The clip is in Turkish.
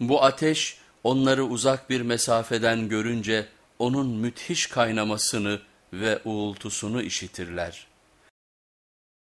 Bu ateş onları uzak bir mesafeden görünce onun müthiş kaynamasını ve uğultusunu işitirler.